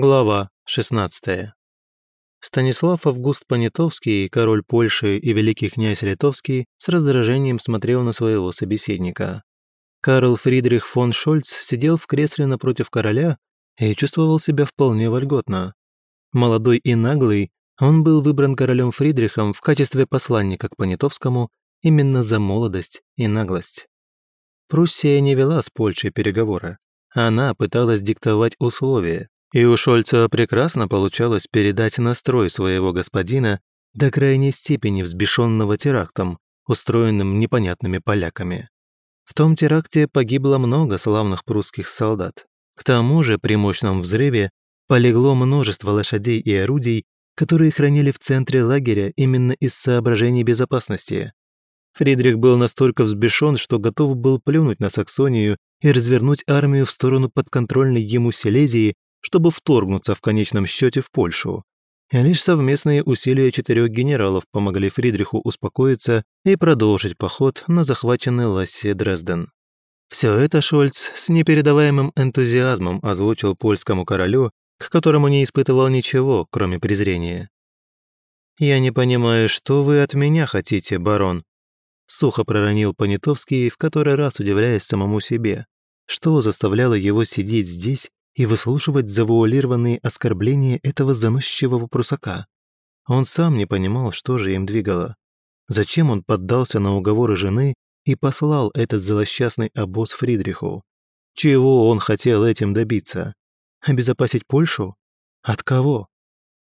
Глава 16. Станислав Август Понятовский, король Польши и великий князь Литовский, с раздражением смотрел на своего собеседника. Карл Фридрих фон Шольц сидел в кресле напротив короля и чувствовал себя вполне вольготно. Молодой и наглый, он был выбран королем Фридрихом в качестве посланника к Понятовскому именно за молодость и наглость. Пруссия не вела с Польшей переговоры. Она пыталась диктовать условия, и у Шольца прекрасно получалось передать настрой своего господина до крайней степени взбешенного терактом, устроенным непонятными поляками. В том теракте погибло много славных прусских солдат. К тому же при мощном взрыве полегло множество лошадей и орудий, которые хранили в центре лагеря именно из соображений безопасности. Фридрих был настолько взбешен, что готов был плюнуть на Саксонию и развернуть армию в сторону подконтрольной ему Силезии, чтобы вторгнуться в конечном счете в Польшу. И лишь совместные усилия четырех генералов помогли Фридриху успокоиться и продолжить поход на захваченный Лассе Дрезден. Все это Шольц с непередаваемым энтузиазмом озвучил польскому королю, к которому не испытывал ничего, кроме презрения. «Я не понимаю, что вы от меня хотите, барон?» Сухо проронил Понятовский, в который раз удивляясь самому себе. Что заставляло его сидеть здесь и выслушивать завуалированные оскорбления этого заносчивого прусака. Он сам не понимал, что же им двигало. Зачем он поддался на уговоры жены и послал этот злосчастный обоз Фридриху? Чего он хотел этим добиться? Обезопасить Польшу? От кого?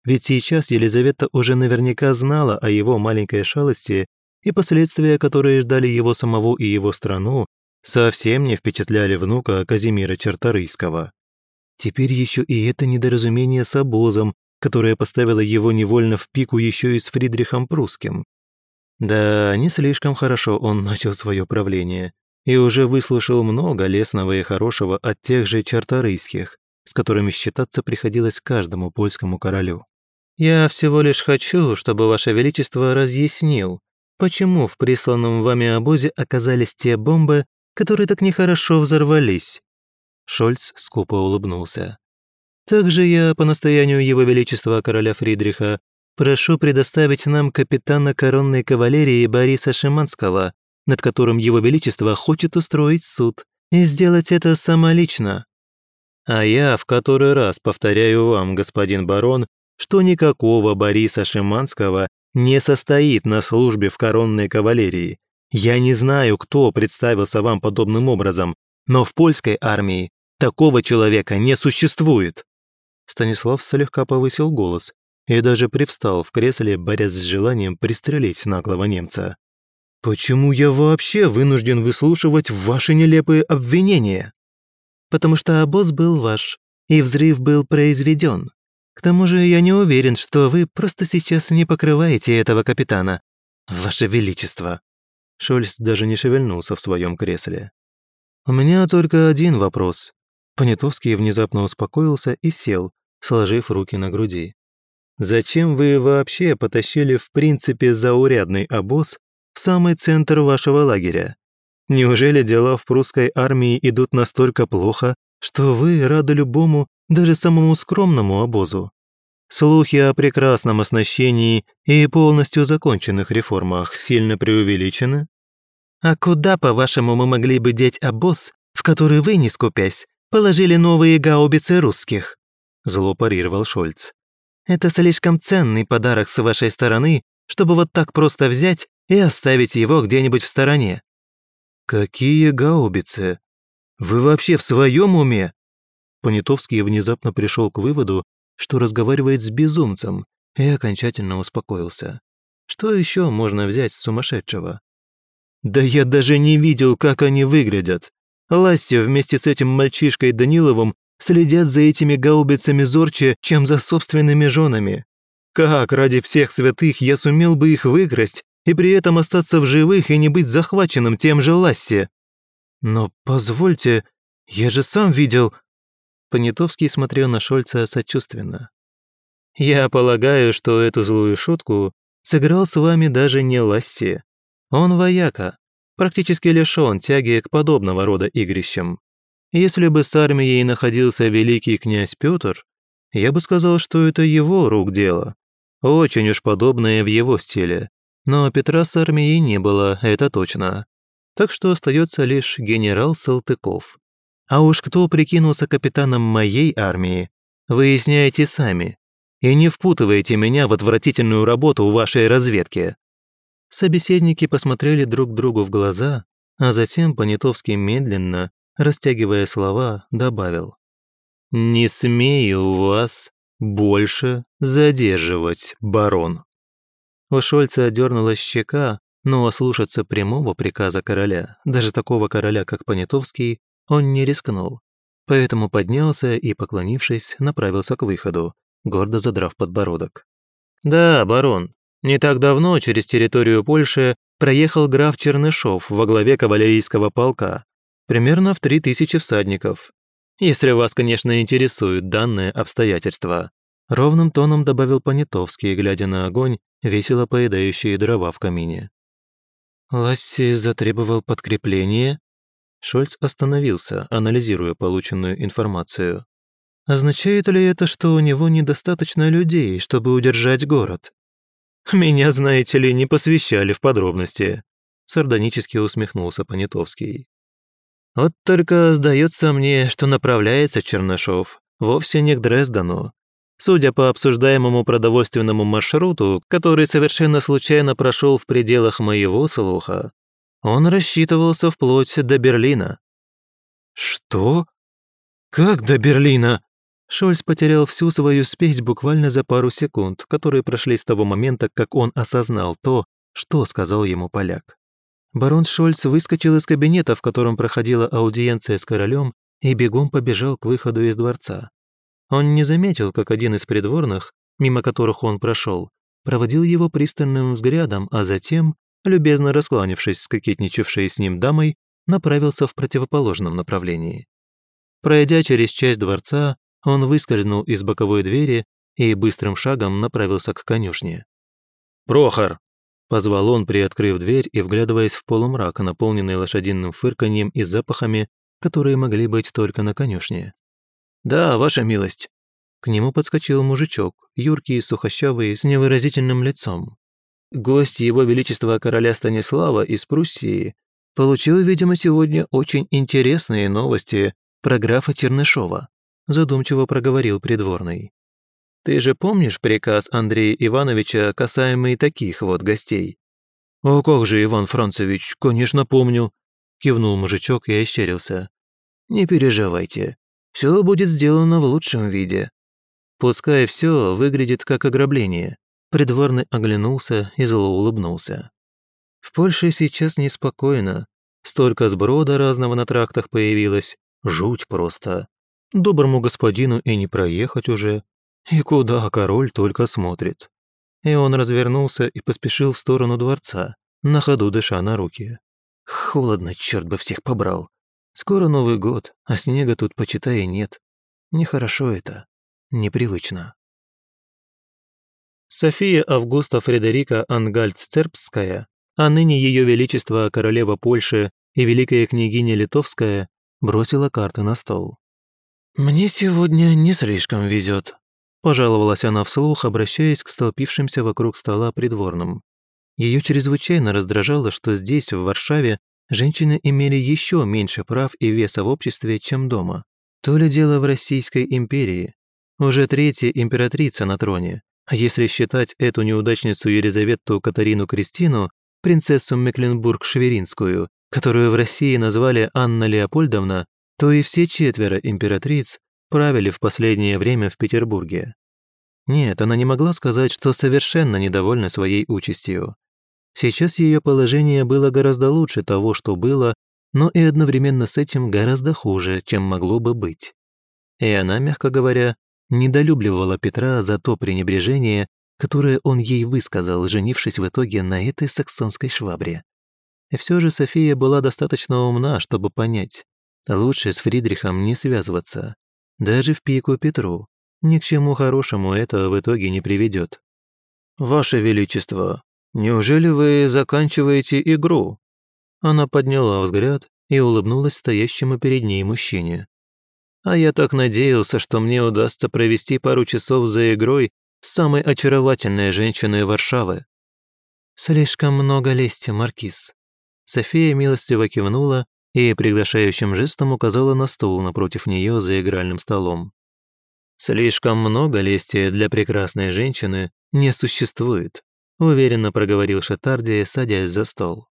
Ведь сейчас Елизавета уже наверняка знала о его маленькой шалости, и последствия, которые ждали его самого и его страну, совсем не впечатляли внука Казимира Черторийского. Теперь еще и это недоразумение с обозом, которое поставило его невольно в пику еще и с Фридрихом Прусским. Да, не слишком хорошо он начал свое правление и уже выслушал много лесного и хорошего от тех же чарторийских, с которыми считаться приходилось каждому польскому королю. «Я всего лишь хочу, чтобы Ваше Величество разъяснил, почему в присланном вами обозе оказались те бомбы, которые так нехорошо взорвались. Шольц скупо улыбнулся. «Также я, по настоянию Его Величества короля Фридриха, прошу предоставить нам капитана коронной кавалерии Бориса Шиманского, над которым Его Величество хочет устроить суд, и сделать это самолично. А я в который раз повторяю вам, господин барон, что никакого Бориса Шиманского не состоит на службе в коронной кавалерии. Я не знаю, кто представился вам подобным образом, но в польской армии Такого человека не существует!» Станислав слегка повысил голос и даже привстал в кресле, борясь с желанием пристрелить наглого немца. «Почему я вообще вынужден выслушивать ваши нелепые обвинения?» «Потому что обоз был ваш, и взрыв был произведен. К тому же я не уверен, что вы просто сейчас не покрываете этого капитана. Ваше Величество!» Шольц даже не шевельнулся в своем кресле. «У меня только один вопрос. Понятовский внезапно успокоился и сел, сложив руки на груди. «Зачем вы вообще потащили в принципе заурядный обоз в самый центр вашего лагеря? Неужели дела в прусской армии идут настолько плохо, что вы рады любому, даже самому скромному обозу? Слухи о прекрасном оснащении и полностью законченных реформах сильно преувеличены? А куда, по-вашему, мы могли бы деть обоз, в который вы, не скупясь, положили новые гаубицы русских», – зло парировал Шольц. «Это слишком ценный подарок с вашей стороны, чтобы вот так просто взять и оставить его где-нибудь в стороне». «Какие гаубицы? Вы вообще в своем уме?» Понятовский внезапно пришел к выводу, что разговаривает с безумцем, и окончательно успокоился. Что еще можно взять с сумасшедшего? «Да я даже не видел, как они выглядят. Ласси вместе с этим мальчишкой Даниловым следят за этими гаубицами зорче, чем за собственными женами. Как ради всех святых я сумел бы их выкрасть и при этом остаться в живых и не быть захваченным тем же Ласси? Но позвольте, я же сам видел...» Понятовский смотрел на Шольца сочувственно. «Я полагаю, что эту злую шутку сыграл с вами даже не Ласси. Он вояка, практически лишён тяги к подобного рода игрищам. Если бы с армией находился великий князь Петр, Я бы сказал, что это его рук дело. Очень уж подобное в его стиле. Но Петра с армией не было, это точно. Так что остается лишь генерал Салтыков. А уж кто прикинулся капитаном моей армии, выясняйте сами. И не впутывайте меня в отвратительную работу вашей разведке. Собеседники посмотрели друг другу в глаза, а затем Понятовский медленно, растягивая слова, добавил. «Не смею вас больше задерживать, барон». У Шольца одернулась щека, но ослушаться прямого приказа короля, даже такого короля, как Понятовский, он не рискнул. Поэтому поднялся и, поклонившись, направился к выходу, гордо задрав подбородок. «Да, барон, не так давно через территорию Польши проехал граф Чернышов во главе кавалерийского полка, примерно в три тысячи всадников. Если вас, конечно, интересуют данные обстоятельства. Ровным тоном добавил Понятовский, глядя на огонь, весело поедающие дрова в камине. Ласси затребовал подкрепление. Шольц остановился, анализируя полученную информацию. Означает ли это, что у него недостаточно людей, чтобы удержать город? Меня, знаете ли, не посвящали в подробности. Сардонически усмехнулся Понятовский. Вот только сдается мне, что направляется Чернышов вовсе не к Дрездену, Судя по обсуждаемому продовольственному маршруту, который совершенно случайно прошел в пределах моего слуха, он рассчитывался вплоть до Берлина. «Что? Как до Берлина?» Шольц потерял всю свою спесь буквально за пару секунд, которые прошли с того момента, как он осознал то, что сказал ему поляк. Барон Шольц выскочил из кабинета, в котором проходила аудиенция с королем, и бегом побежал к выходу из дворца. Он не заметил, как один из придворных, мимо которых он прошел, проводил его пристальным взглядом, а затем, любезно раскланившись с кокетничавшей с ним дамой, направился в противоположном направлении. Пройдя через часть дворца, он выскользнул из боковой двери и быстрым шагом направился к конюшне. «Прохор!» – позвал он, приоткрыв дверь и вглядываясь в полумрак, наполненный лошадиным фырканьем и запахами, которые могли быть только на конюшне. «Да, ваша милость». К нему подскочил мужичок, юркий, сухощавый, с невыразительным лицом. Гость его величества короля Станислава из Пруссии получил, видимо, сегодня очень интересные новости про графа Чернышова, задумчиво проговорил придворный. Ты же помнишь приказ Андрея Ивановича, касаемый таких вот гостей? «О, как же, Иван Францевич, конечно, помню», – кивнул мужичок и ощерился. «Не переживайте, все будет сделано в лучшем виде. Пускай все выглядит как ограбление. Придворный оглянулся и зло улыбнулся. В Польше сейчас неспокойно. Столько сброда разного на трактах появилось. Жуть просто. Доброму господину и не проехать уже. И куда король только смотрит. И он развернулся и поспешил в сторону дворца, на ходу дыша на руки. Холодно, черт бы всех побрал. Скоро Новый год, а снега тут, почитай, нет. Нехорошо это, непривычно. София Августа Фредерика Ангальд-Цербская, а ныне Ее Величество Королева Польши и Великая княгиня Литовская, бросила карты на стол. «Мне сегодня не слишком везет», – пожаловалась она вслух, обращаясь к столпившимся вокруг стола придворным. Ее чрезвычайно раздражало, что здесь, в Варшаве, женщины имели еще меньше прав и веса в обществе, чем дома. То ли дело в Российской империи. Уже третья императрица на троне. А если считать эту неудачницу Елизавету Катарину Кристину, принцессу Мекленбург-Шверинскую, которую в России назвали Анна Леопольдовна, то и все четверо императриц правили в последнее время в Петербурге. Нет, она не могла сказать, что совершенно недовольна своей участью. Сейчас ее положение было гораздо лучше того, что было, но и одновременно с этим гораздо хуже, чем могло бы быть. И она, мягко говоря, недолюбливала Петра за то пренебрежение, которое он ей высказал, женившись в итоге на этой саксонской швабре. И все же София была достаточно умна, чтобы понять, лучше с Фридрихом не связываться. Даже в пику Петру. Ни к чему хорошему это в итоге не приведет. «Ваше Величество, «Неужели вы заканчиваете игру?» Она подняла взгляд и улыбнулась стоящему перед ней мужчине. А я так надеялся, что мне удастся провести пару часов за игрой с самой очаровательной женщиной Варшавы. Слишком много лести, Маркиз. София милостиво кивнула и приглашающим жестом указала на стул напротив нее за игральным столом. «Слишком много лести для прекрасной женщины не существует», уверенно проговорил Шатарди, садясь за стол.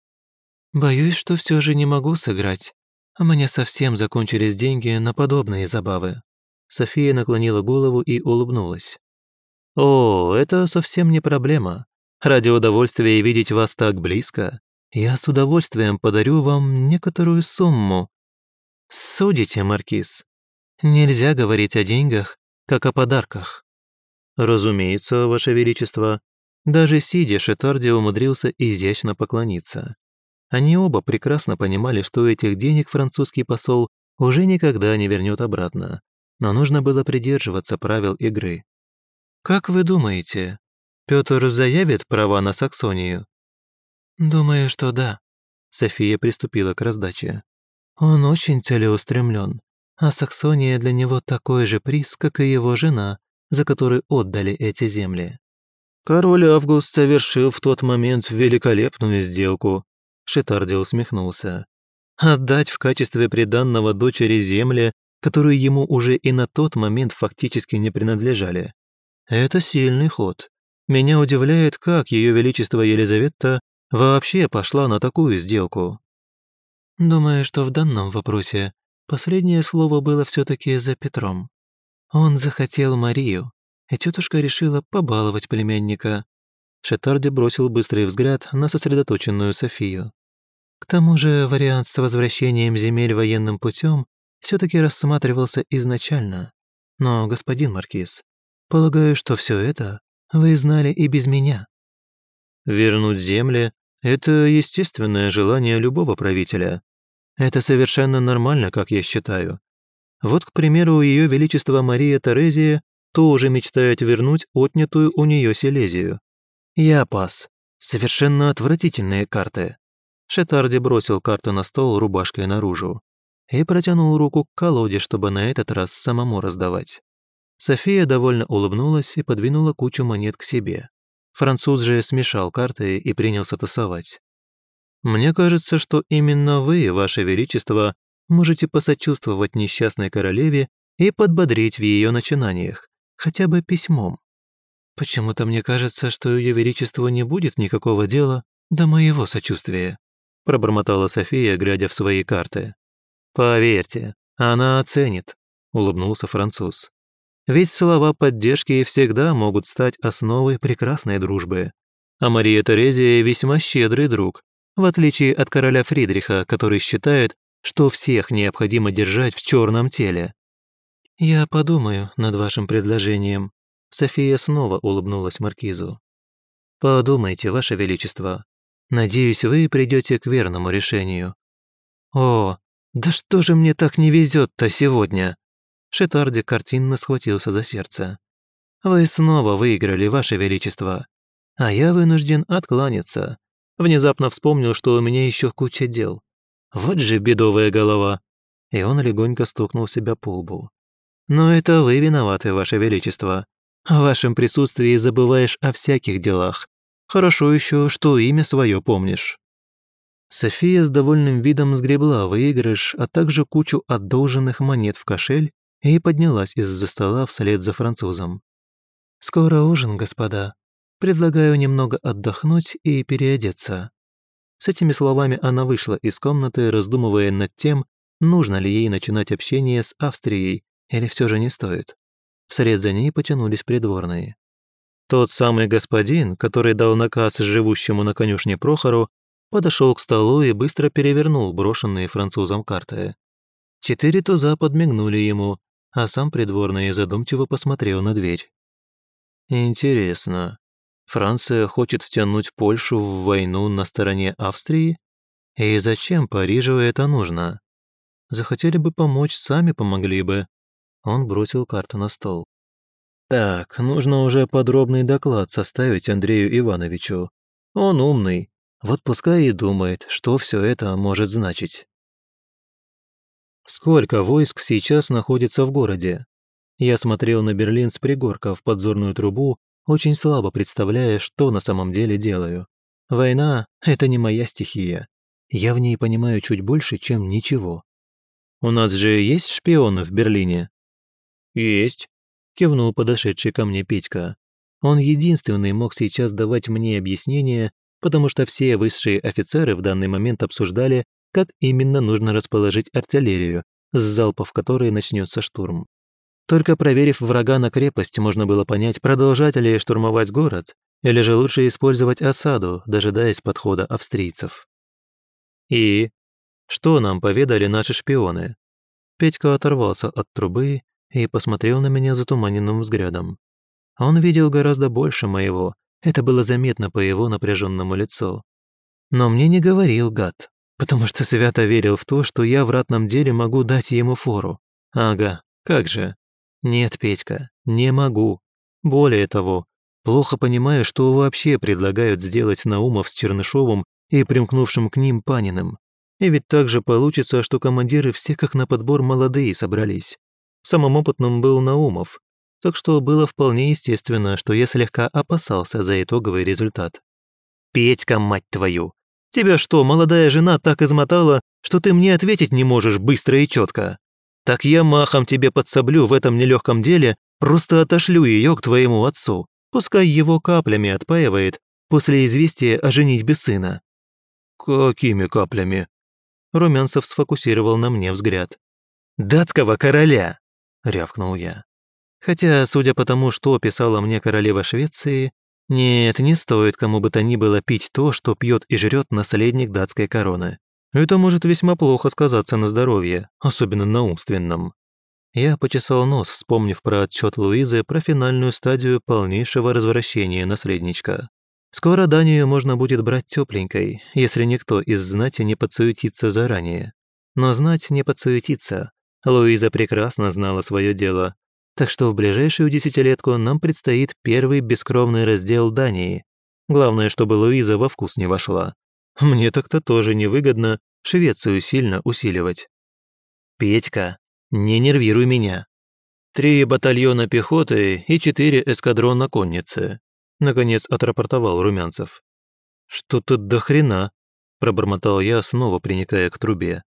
«Боюсь, что все же не могу сыграть. Мне совсем закончились деньги на подобные забавы». София наклонила голову и улыбнулась. «О, это совсем не проблема. Ради удовольствия видеть вас так близко, я с удовольствием подарю вам некоторую сумму. Судите, Маркиз. Нельзя говорить о деньгах, как о подарках». «Разумеется, Ваше Величество». Даже сидя, Шетарди умудрился изящно поклониться. Они оба прекрасно понимали, что этих денег французский посол уже никогда не вернет обратно, но нужно было придерживаться правил игры. «Как вы думаете, Петр заявит права на Саксонию?» «Думаю, что да», — София приступила к раздаче. «Он очень целеустремлен, а Саксония для него такой же приз, как и его жена, за которой отдали эти земли». Король Август совершил в тот момент великолепную сделку, Шитарди усмехнулся. Отдать в качестве приданного дочери земли, которые ему уже и на тот момент фактически не принадлежали. Это сильный ход. Меня удивляет, как Ее Величество Елизавета вообще пошла на такую сделку. Думаю, что в данном вопросе последнее слово было все-таки за Петром. Он захотел Марию, и тетушка решила побаловать племянника. Шатарди бросил быстрый взгляд на сосредоточенную Софию. К тому же вариант с возвращением земель военным путем все-таки рассматривался изначально. Но, господин Маркиз, полагаю, что все это вы знали и без меня. Вернуть земли – это естественное желание любого правителя. Это совершенно нормально, как я считаю. Вот, к примеру, Ее Величество Мария Терезия тоже мечтает вернуть отнятую у нее Силезию. Я пас. Совершенно отвратительные карты. Шетарди бросил карту на стол рубашкой наружу и протянул руку к колоде, чтобы на этот раз самому раздавать. София довольно улыбнулась и подвинула кучу монет к себе. Француз же смешал карты и принялся тасовать. «Мне кажется, что именно вы, Ваше Величество, можете посочувствовать несчастной королеве и подбодрить в ее начинаниях, хотя бы письмом. Почему-то мне кажется, что Ее Величеству не будет никакого дела до моего сочувствия», пробормотала София, глядя в свои карты. «Поверьте, она оценит», — улыбнулся француз. «Ведь слова поддержки всегда могут стать основой прекрасной дружбы. А Мария Терезия весьма щедрый друг, в отличие от короля Фридриха, который считает, что всех необходимо держать в черном теле». «Я подумаю над вашим предложением», — София снова улыбнулась маркизу. «Подумайте, ваше величество, Надеюсь, вы придете к верному решению. О, да что же мне так не везет-то сегодня? Шетарди картинно схватился за сердце. Вы снова выиграли, ваше величество. А я вынужден откланяться. Внезапно вспомнил, что у меня еще куча дел. Вот же бедовая голова. И он легонько стукнул себя по лбу. Но это вы виноваты, ваше величество. В вашем присутствии забываешь о всяких делах, Хорошо еще, что имя свое помнишь». София с довольным видом сгребла выигрыш, а также кучу одолженных монет в кошель и поднялась из-за стола вслед за французом. «Скоро ужин, господа. Предлагаю немного отдохнуть и переодеться». С этими словами она вышла из комнаты, раздумывая над тем, нужно ли ей начинать общение с Австрией или все же не стоит. Вслед за ней потянулись придворные. Тот самый господин, который дал наказ живущему на конюшне Прохору, подошел к столу и быстро перевернул брошенные французом карты. Четыре туза подмигнули ему, а сам придворный задумчиво посмотрел на дверь. «Интересно, Франция хочет втянуть Польшу в войну на стороне Австрии? И зачем Парижу это нужно? Захотели бы помочь, сами помогли бы». Он бросил карту на стол. Так, нужно уже подробный доклад составить Андрею Ивановичу. Он умный, вот пускай и думает, что все это может значить. Сколько войск сейчас находится в городе? Я смотрел на Берлин с пригорка в подзорную трубу, очень слабо представляя, что на самом деле делаю. Война — это не моя стихия. Я в ней понимаю чуть больше, чем ничего. У нас же есть шпионы в Берлине? Есть, кивнул подошедший ко мне Петька. Он единственный мог сейчас давать мне объяснение, потому что все высшие офицеры в данный момент обсуждали, как именно нужно расположить артиллерию, с залпов которой начнется штурм. Только проверив врага на крепость, можно было понять, продолжать ли штурмовать город, или же лучше использовать осаду, дожидаясь подхода австрийцев. И что нам поведали наши шпионы? Петька оторвался от трубы и посмотрел на меня затуманенным взглядом. Он видел гораздо больше моего, это было заметно по его напряженному лицу. Но мне не говорил гад, потому что свято верил в то, что я в ратном деле могу дать ему фору. Ага, как же. Нет, Петька, не могу. Более того, плохо понимаю, что вообще предлагают сделать Наумов с Чернышовым и примкнувшим к ним Паниным. И ведь так же получится, что командиры все как на подбор молодые собрались. Самым опытным был Наумов, так что было вполне естественно, что я слегка опасался за итоговый результат. «Петька, мать твою! Тебя что, молодая жена так измотала, что ты мне ответить не можешь быстро и четко? Так я махом тебе подсоблю в этом нелегком деле, просто отошлю ее к твоему отцу, пускай его каплями отпаивает после известия о женитьбе сына. «Какими каплями?» Румянцев сфокусировал на мне взгляд. «Датского короля!» — рявкнул я. Хотя, судя по тому, что писала мне королева Швеции, нет, не стоит кому бы то ни было пить то, что пьет и жрет наследник датской короны. Это может весьма плохо сказаться на здоровье, особенно на умственном. Я почесал нос, вспомнив про отчет Луизы про финальную стадию полнейшего развращения наследничка. Скоро Данию можно будет брать тепленькой, если никто из знати не подсуетится заранее. Но знать не подсуетится. Луиза прекрасно знала свое дело. Так что в ближайшую десятилетку нам предстоит первый бескровный раздел Дании. Главное, чтобы Луиза во вкус не вошла. Мне так-то тоже невыгодно Швецию сильно усиливать. «Петька, не нервируй меня. Три батальона пехоты и четыре эскадрона конницы. Наконец отрапортовал Румянцев. «Что-то до хрена», – пробормотал я, снова приникая к трубе.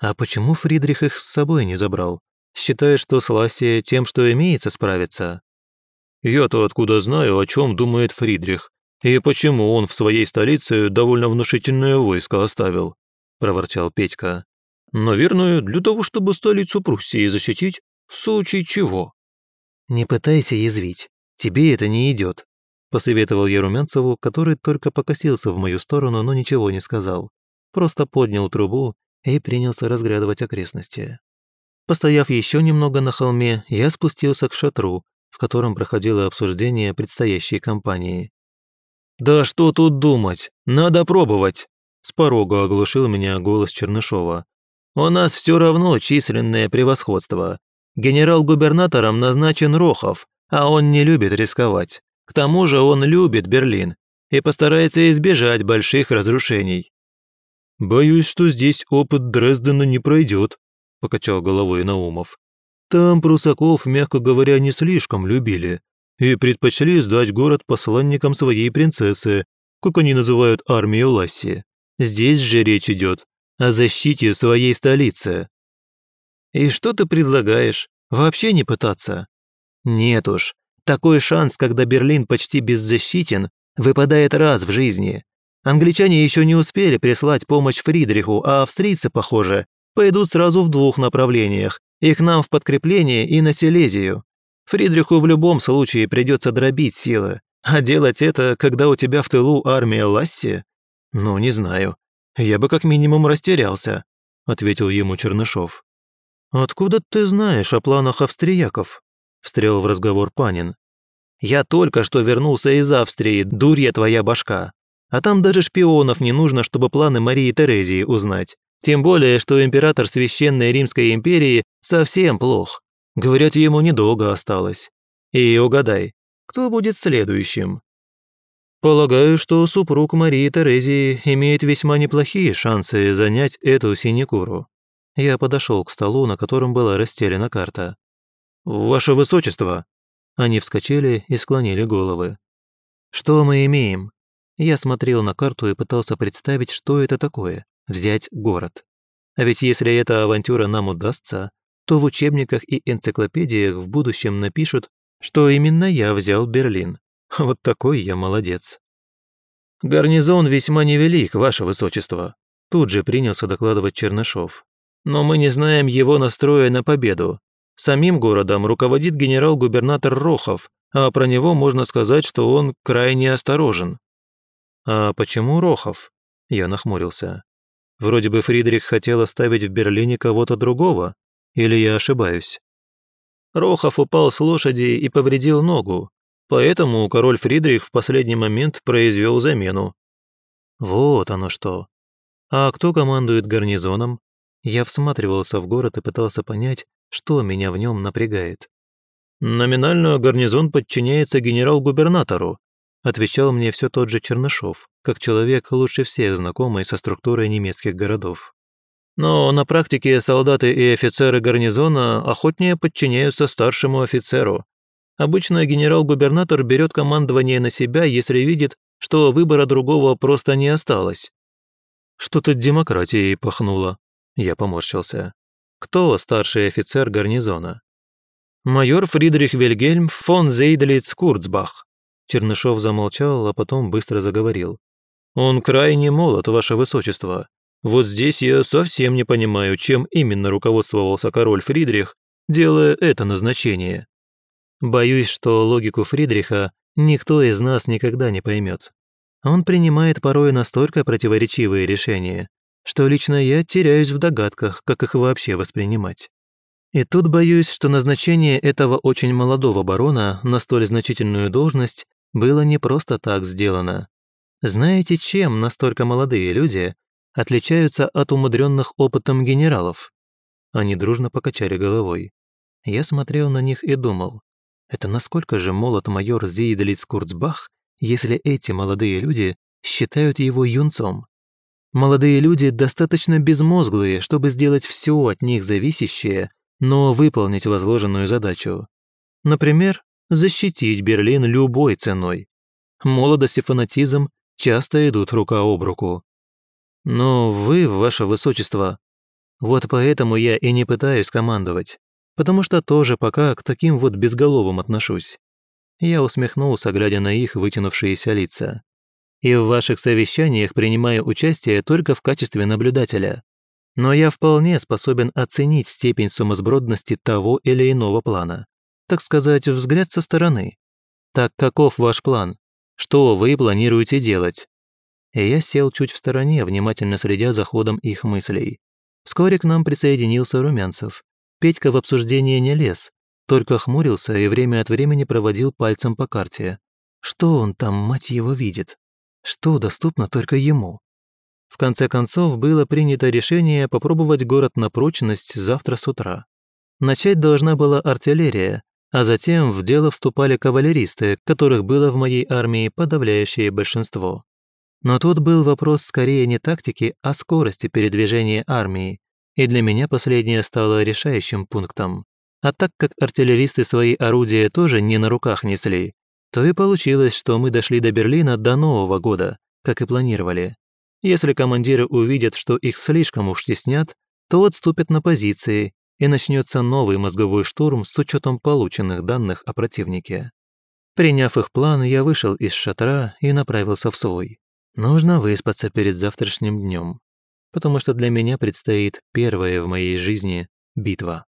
«А почему Фридрих их с собой не забрал? Считая, что с Лассия тем, что имеется, справится?» «Я-то откуда знаю, о чем думает Фридрих, и почему он в своей столице довольно внушительное войско оставил», – проворчал Петька. «Наверное, для того, чтобы столицу Пруссии защитить, в случае чего». «Не пытайся язвить, тебе это не идет», Посоветовал я Румянцеву, который только покосился в мою сторону, но ничего не сказал. Просто поднял трубу и принялся разглядывать окрестности. Постояв еще немного на холме, я спустился к шатру, в котором проходило обсуждение предстоящей кампании. «Да что тут думать? Надо пробовать!» С порога оглушил меня голос Чернышова. «У нас все равно численное превосходство. Генерал-губернатором назначен Рохов, а он не любит рисковать. К тому же он любит Берлин и постарается избежать больших разрушений. «Боюсь, что здесь опыт Дрездена не пройдет», – покачал головой Наумов. «Там прусаков, мягко говоря, не слишком любили и предпочли сдать город посланникам своей принцессы, как они называют армию Ласси. Здесь же речь идет о защите своей столицы». «И что ты предлагаешь? Вообще не пытаться?» «Нет уж, такой шанс, когда Берлин почти беззащитен, выпадает раз в жизни. Англичане еще не успели прислать помощь Фридриху, а австрийцы, похоже, пойдут сразу в двух направлениях, и к нам в подкрепление, и на Силезию. Фридриху в любом случае придется дробить силы, а делать это, когда у тебя в тылу армия Ласси? Ну, не знаю. Я бы как минимум растерялся, ответил ему Чернышов. Откуда ты знаешь о планах австрияков? встрял в разговор Панин. «Я только что вернулся из Австрии, дурья твоя башка. А там даже шпионов не нужно, чтобы планы Марии Терезии узнать. Тем более, что император Священной Римской империи совсем плох. Говорят, ему недолго осталось. И угадай, кто будет следующим?» «Полагаю, что супруг Марии Терезии имеет весьма неплохие шансы занять эту синекуру. Я подошел к столу, на котором была расстелена карта. «Ваше высочество!» Они вскочили и склонили головы. «Что мы имеем?» Я смотрел на карту и пытался представить, что это такое – взять город. А ведь если эта авантюра нам удастся, то в учебниках и энциклопедиях в будущем напишут, что именно я взял Берлин. Вот такой я молодец. Гарнизон весьма невелик, ваше высочество. Тут же принялся докладывать Чернышов. Но мы не знаем его настроя на победу. Самим городом руководит генерал-губернатор Рохов, а про него можно сказать, что он крайне осторожен. А почему Рохов? Я нахмурился. Вроде бы Фридрих хотел оставить в Берлине кого-то другого, или я ошибаюсь? Рохов упал с лошади и повредил ногу, поэтому король Фридрих в последний момент произвел замену. Вот оно что. А кто командует гарнизоном? Я всматривался в город и пытался понять, что меня в нем напрягает. «Номинально гарнизон подчиняется генерал-губернатору», отвечал мне все тот же Чернышов, как человек, лучше всех знакомый со структурой немецких городов. Но на практике солдаты и офицеры гарнизона охотнее подчиняются старшему офицеру. Обычно генерал-губернатор берет командование на себя, если видит, что выбора другого просто не осталось. Что-то демократией пахнуло. Я поморщился. Кто старший офицер гарнизона? Майор Фридрих Вильгельм фон Зейдлиц Курцбах. Чернышов замолчал, а потом быстро заговорил. Он крайне молод, ваше высочество. Вот здесь я совсем не понимаю, чем именно руководствовался король Фридрих, делая это назначение. Боюсь, что логику Фридриха никто из нас никогда не поймет. Он принимает порой настолько противоречивые решения, что лично я теряюсь в догадках, как их вообще воспринимать. И тут боюсь, что назначение этого очень молодого барона на столь значительную должность было не просто так сделано. Знаете, чем настолько молодые люди отличаются от умудренных опытом генералов? Они дружно покачали головой. Я смотрел на них и думал, это насколько же молод майор Зейдлиц Курцбах, если эти молодые люди считают его юнцом? Молодые люди достаточно безмозглые, чтобы сделать все от них зависящее, но выполнить возложенную задачу. Например, защитить Берлин любой ценой. Молодость и фанатизм часто идут рука об руку. Но вы, ваше высочество, вот поэтому я и не пытаюсь командовать, потому что тоже пока к таким вот безголовым отношусь. Я усмехнулся, глядя на их вытянувшиеся лица и в ваших совещаниях принимаю участие только в качестве наблюдателя. Но я вполне способен оценить степень сумасбродности того или иного плана. Так сказать, взгляд со стороны. Так каков ваш план? Что вы планируете делать? И я сел чуть в стороне, внимательно следя за ходом их мыслей. Вскоре к нам присоединился Румянцев. Петька в обсуждение не лез, только хмурился и время от времени проводил пальцем по карте. Что он там, мать его, видит? что доступно только ему. В конце концов, было принято решение попробовать город на прочность завтра с утра. Начать должна была артиллерия, а затем в дело вступали кавалеристы, которых было в моей армии подавляющее большинство. Но тут был вопрос скорее не тактики, а скорости передвижения армии, и для меня последнее стало решающим пунктом. А так как артиллеристы свои орудия тоже не на руках несли, то и получилось, что мы дошли до Берлина до Нового года, как и планировали. Если командиры увидят, что их слишком уж теснят, то отступят на позиции, и начнется новый мозговой штурм с учетом полученных данных о противнике. Приняв их план, я вышел из шатра и направился в свой. Нужно выспаться перед завтрашним днем, потому что для меня предстоит первая в моей жизни битва.